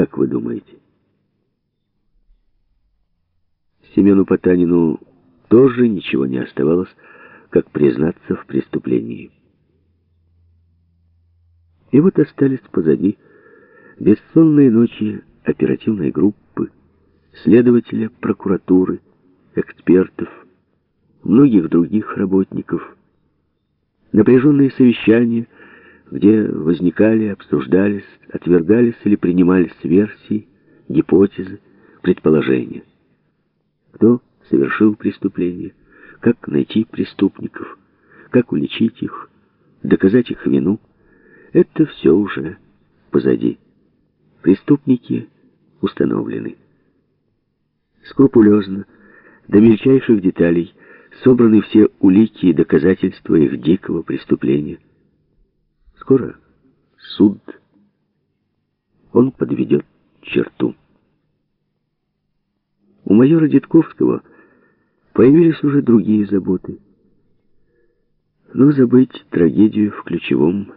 Как вы думаете? Семену Потанину тоже ничего не оставалось, как признаться в преступлении. И вот остались позади бессонные ночи оперативной группы, следователя, прокуратуры, экспертов, многих других работников, напряженные совещания, где возникали, обсуждались, отвергались или принимались версии, гипотезы, предположения. Кто совершил преступление, как найти преступников, как уличить их, доказать их вину, это все уже позади. Преступники установлены. Скрупулезно, до мельчайших деталей, собраны все улики и доказательства их дикого преступления. Скоро суд. Он подведет черту. У майора Дедковского появились уже другие заботы. Но забыть трагедию в ключевом,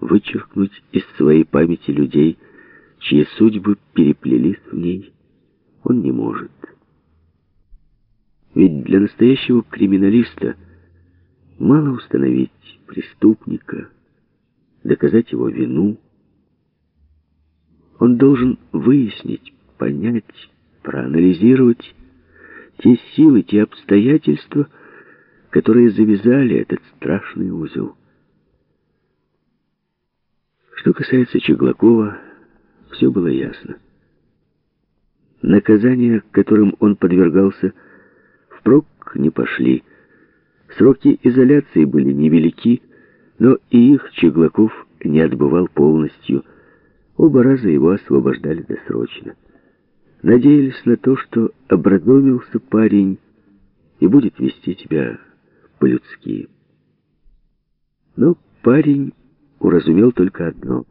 вычеркнуть из своей памяти людей, чьи судьбы переплелись в ней, он не может. Ведь для настоящего криминалиста мало установить преступника, доказать его вину. Он должен выяснить, понять, проанализировать те силы, те обстоятельства, которые завязали этот страшный узел. Что касается Чеглакова, все было ясно. Наказания, которым он подвергался, впрок не пошли. Сроки изоляции были невелики, но и их Чеглаков не отбывал полностью. Оба раза его освобождали досрочно. Надеялись на то, что образумился парень и будет вести тебя по-людски. Но парень уразумел только одно.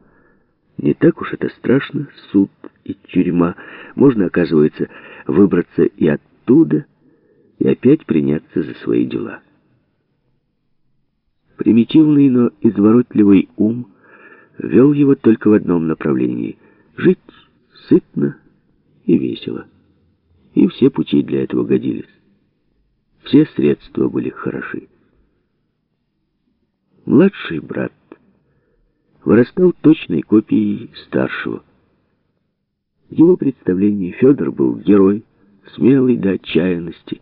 Не так уж это страшно, суд и тюрьма. Можно, оказывается, выбраться и оттуда, и опять приняться за свои дела. Примитивный, но изворотливый ум вел его только в одном направлении — жить сытно, и весело. И все пути для этого годились. Все средства были хороши. Младший брат вырастал точной копией старшего. В его представлении Федор был герой, смелый до отчаянности.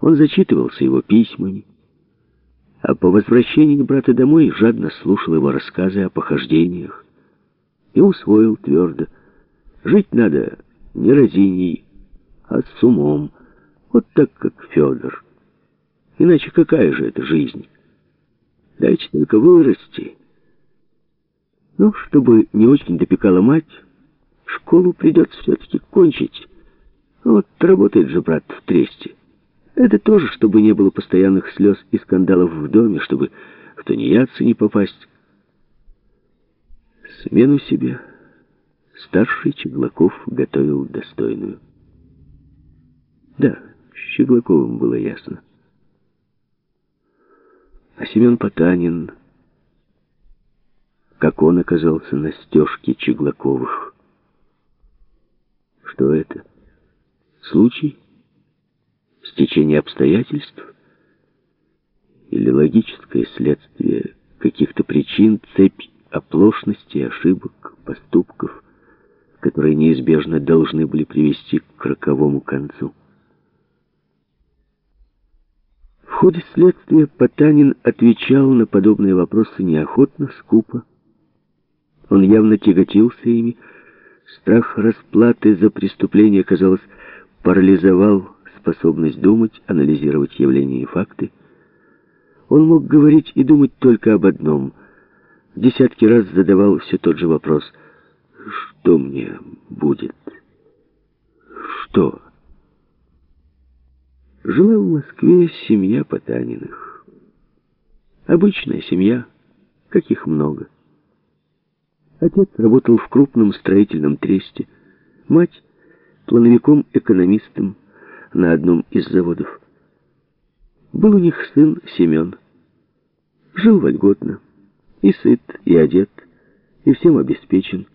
Он зачитывался его письмами, а по возвращении брата домой жадно слушал его рассказы о похождениях и усвоил твердо, Жить надо не разиней, а с умом. Вот так, как Федор. Иначе какая же это жизнь? Дайте только вырасти. Ну, чтобы не очень допекала мать, школу придется все-таки кончить. Вот работает же брат в тресте. Это тоже, чтобы не было постоянных слез и скандалов в доме, чтобы в тунеядцы не попасть. Смену себе старший Чеглаков готовил достойную. Да, с Щеглаковым было ясно. А Семен Потанин, как он оказался на стежке Чеглаковых. Что это? Случай? Стечение обстоятельств? Или логическое следствие каких-то причин, цепь оплошностей, ошибок, поступков? которые неизбежно должны были привести к роковому концу. В ходе следствия Потанин отвечал на подобные вопросы неохотно, скупо. Он явно тяготился ими. Страх расплаты за преступление, казалось, парализовал способность думать, анализировать явления и факты. Он мог говорить и думать только об одном. Десятки раз задавал все тот же вопрос — что мне будет? Что? Жила в Москве семья Потаниных. Обычная семья, каких много. Отец работал в крупном строительном тресте, мать — плановиком-экономистом на одном из заводов. Был у них сын Семен. Жил вольготно, и сыт, и одет, и всем обеспечен.